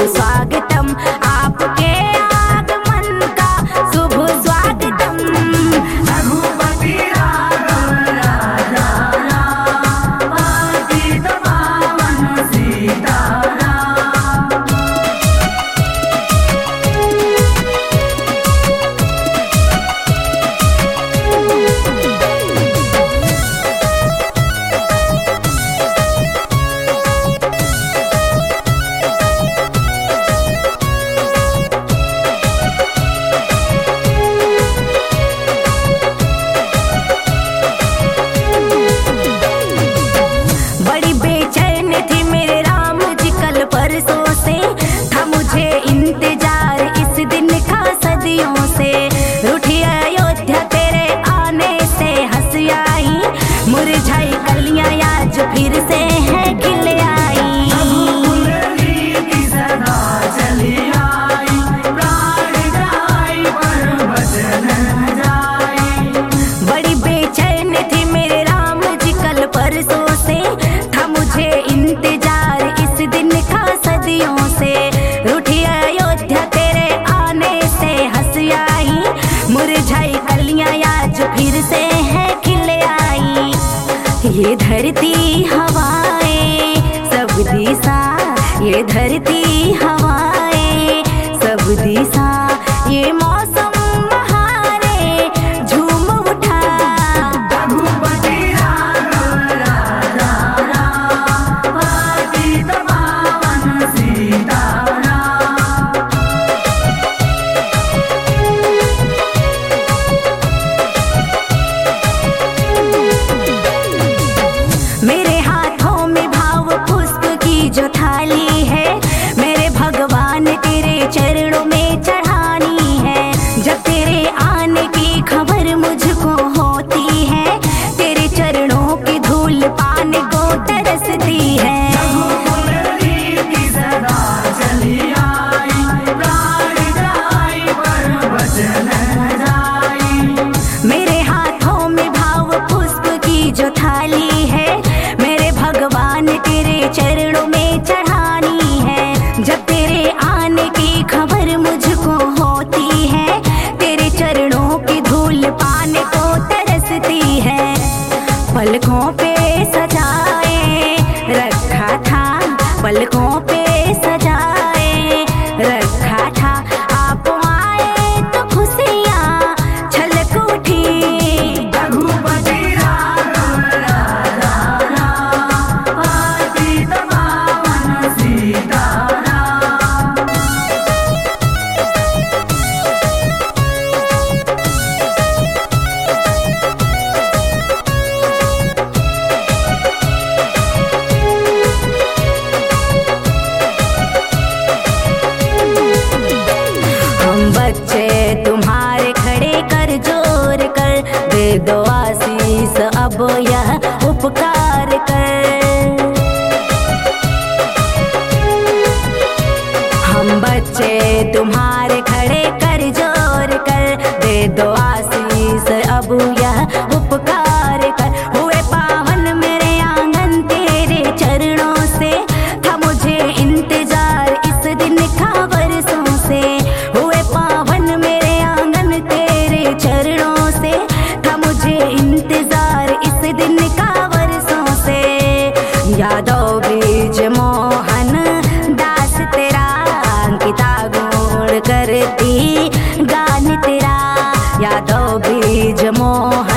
suicide पूरी छाई कर लिया आज फिर धरती हवाए सब दिशा ये धरती हवाए सब दिशा। पलकों पे उपकार कर। हम बच्चे तुम्हारे यादव बीज मोहन दास तेरा अंकिता गुण करती गान तेरा यादव बीज मोहन।